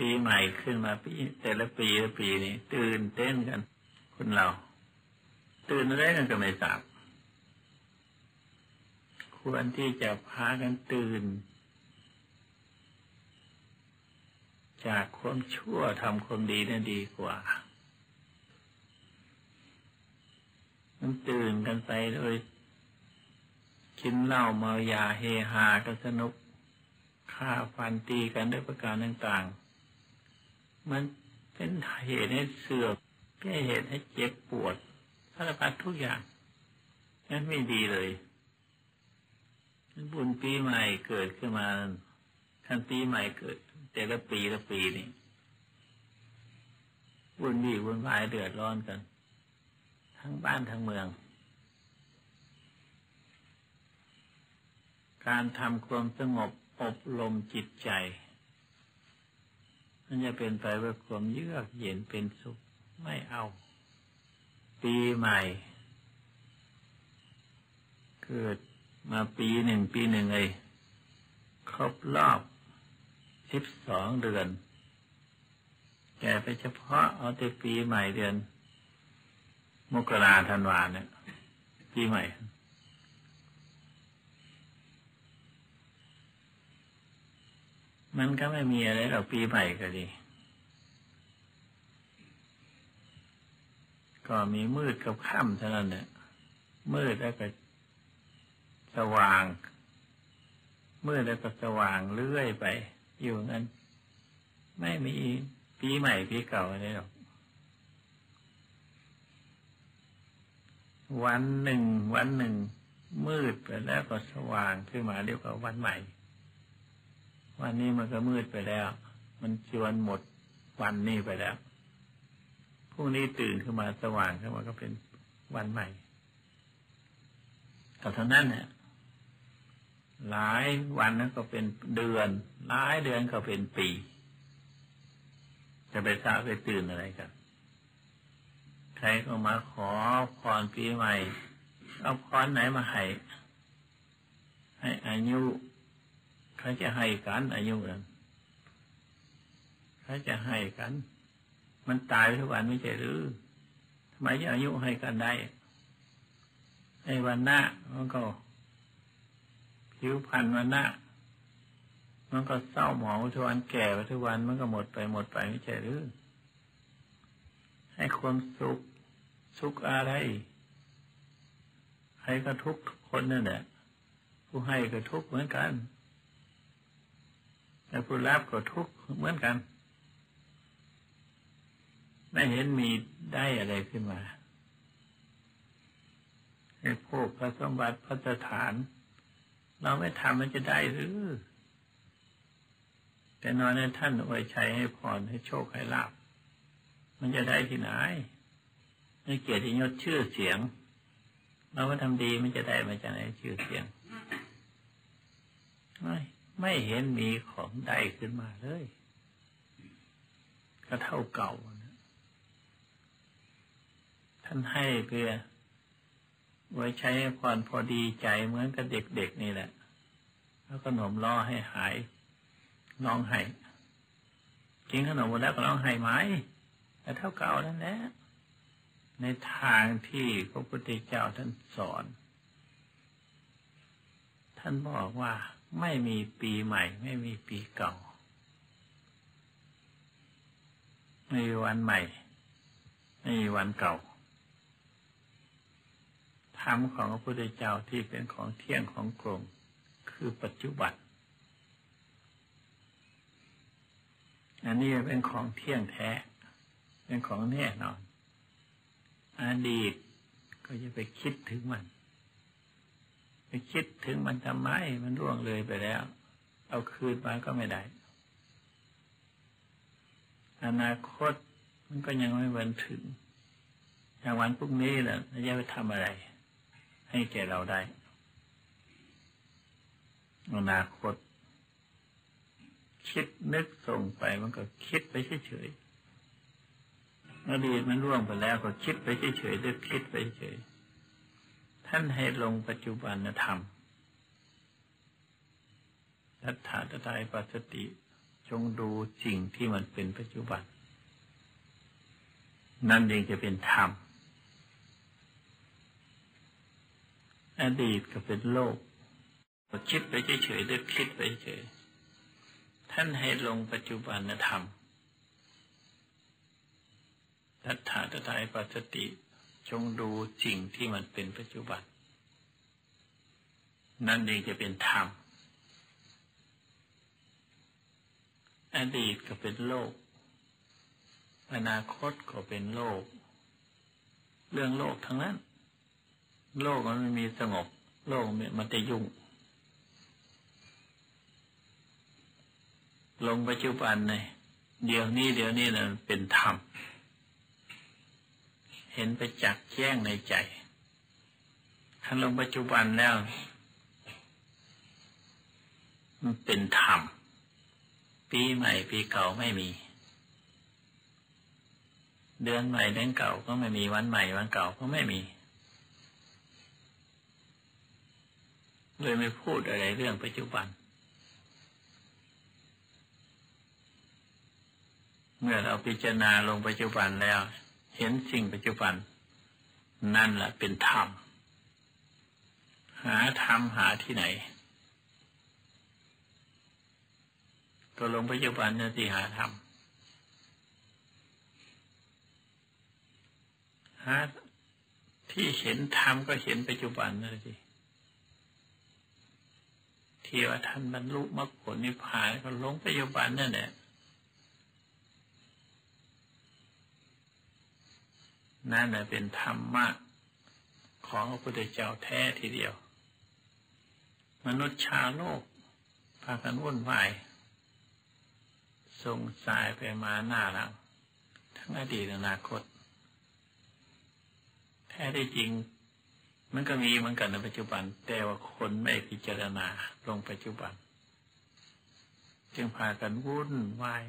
ปีใหม่ขึ้นมาปีแต่ละปีละปีนี่ตื่นเต้นกัน คนเรา ตื่นอะไรกันก็ไม่ทราบควรที่จะพากันตื่น จากความชั่วทำความดีนั่นดีกว่า มันตื่นกันไปโดยกินเหล้าเมายาเฮฮากันสนุกฆ่าฟันตีกันด้วยประการต่างๆ มันเป็นเหตุให้เสื่อมเป็นเหตุให้เจ็บปวดสารพัดทุกอย่างนั่นไม่ดีเลยบุญปีใหม่เกิดขึ้นมาทันปีใหม่เกิด แต่ละปีละปีนี่วุ่นวี่วุ่นวายเดือดร้อนกัน ทั้งบ้านทั้งเมือง การทำความสงบอบรมจิตใจ มันจะเป็นไปเพื่อความเยือกเย็นเป็นสุขไม่เอา ปีใหม่เกิดมาปีหนึ่งปีหนึ่งเลยครบรอบสิบสองเดือน แกไปเฉพาะเอาแต่ปีใหม่เดือน มกราธันวาเนี่ยปีใหม่ มันก็ไม่มีอะไรหรอกปีใหม่ก็ดี ก็มีมืดกับค่ำเท่านั้นเนี่ยมืดแล้วก็สว่าง มืดแล้วก็สว่างเรื่อยไป อยู่งั้น ไม่มีปีใหม่ปีเก่าอะไรหรอกวันหนึ่ง วันหนึ่ง มืดไปแล้วก็สว่างขึ้นมาเรียกว่าวันใหม่ วันนี้มันก็มืดไปแล้ว มันจวนหมดวันนี้ไปแล้วพรุ่งนี้ตื่นขึ้นมาสว่างขึ้นมาก็เป็นวันใหม่ก็เท่านั้นเนี่ยหลายวันนั้นก็เป็นเดือน หลายเดือนก็เป็นปี จะไปทราบไปตื่นอะไรกันใครก็มาขอพรปีใหม่ เอาพรไหนมาให้ให้อายุ ใครจะให้กันอายุนั้นใครจะให้กัน มันตายทุกวันไม่ใช่หรือทำไมจะอายุให้กันได้ในวันหน้ามันก็ ผิวพรรณวันหน้ามันก็เศร้าหมองทุกวันแก่ทุกวันมันก็หมดไปหมดไปไม่ใช่หรือ ให้ความสุขสุขอะไรใครก็ทุกคนนั่นแหละผู้ให้ก็ทุกเหมือนกัน แต่ผู้รับก็ทุกข์เหมือนกัน ไม่เห็นมีได้อะไรขึ้นมาให้พวกพระสมบัติพระสถาน เราไม่ทำมันจะได้หรือ แต่นอนในท่านอวยชัยให้พรให้โชคให้ลาบมันจะได้ที่ไหนไม่เกียรติยศชื่อเสียง เราก็ทำดีมันจะได้มาจากไหนชื่อเสียง ไม่เห็นมีของใดขึ้นมาเลยก็เท่าเก่าท่านให้เพื่อไว้ใช้พรพอดีใจเหมือนกับเด็กๆนี่แหละ แล้วขนมล่อให้หายน้องให้กินขนมหมดแล้วก็ร้องไห้ไหมแต่เท่าเก่านั่นแหละในทางที่พระพุทธเจ้าท่านสอน ท่านบอกว่า ไม่มีปีใหม่ ไม่มีปีเก่าไม่มีวันใหม่ ไม่มีวันเก่าธรรมของพระพุทธเจ้าที่เป็นของเที่ยงของกลมคือปัจจุบันอันนี้เป็นของเที่ยงแท้ เป็นของแน่นอน อดีตก็จะไปคิดถึงมัน ไปคิดถึงมันทำไม มันร่วงเลยไปแล้ว เอาคืนมาก็ไม่ได้ อนาคตมันก็ยังไม่วันถึง อย่างวันพรุ่งนี้แหละจะไปทำอะไร ให้แก่เราได้ อนาคต คิดนึกส่งไปมันก็คิดไปเฉยๆอดีตมันร่วงไปแล้วก็คิดไปเฉยๆนึกคิดไปเฉย ท่านให้ลงปัจจุบันธรรมทัฏฐาตถายปัสติ จงดูสิ่งที่มันเป็นปัจจุบัน นั่นเองจะเป็นธรรม อดีตก็เป็นโลกคิดไปเฉยๆหรือคิดไปเฉย ท่านให้ลงปัจจุบันธรรมทัฏฐาตถายปัสสติ จงดูสิ่งที่มันเป็นปัจจุบัน นั่นเองจะเป็นธรรม อดีตก็เป็นโลก อนาคตก็เป็นโลก เรื่องโลกทั้งนั้น โลกมันไม่มีสงบ โลกมันจะยุ่ง ลงปัจจุบันเลยเดี๋ยวนี้เดี๋ยวนี้นะเป็นธรรม เห็นไปจักแจ้งในใจ ถ้าลงปัจจุบันแล้ว มันเป็นธรรม ปีใหม่ปีเก่าไม่มี เดือนใหม่เดือนเก่าก็ไม่มีวันใหม่วันเก่าก็ไม่มีเลยไม่พูดอะไรเรื่องปัจจุบัน เมื่อเราพิจารณาลงปัจจุบันแล้ว เห็นสิ่งปัจจุบัน นั่นแหละเป็นธรรม หาธรรมหาที่ไหนก็ลงปัจจุบันนี่ที่หาธรรมหาที่เห็นธรรมก็เห็นปัจจุบันนั่นสิที่ว่าท่านบรรลุมรรคผลนิพพานก็ลงปัจจุบันนั่นแหละ นั่นแหละเป็นธรรมะของพระพุทธเจ้าแท้ทีเดียว มนุษย์ชาโลก พากันวุ่นวายส่งสายไปมาหน้าหลัง ทั้งอดีตอนาคต แท้ที่จริง มันก็มีเหมือนกันในปัจจุบัน แต่ว่าคนไม่พิจารณาลงปัจจุบัน จึงพากันวุ่นวาย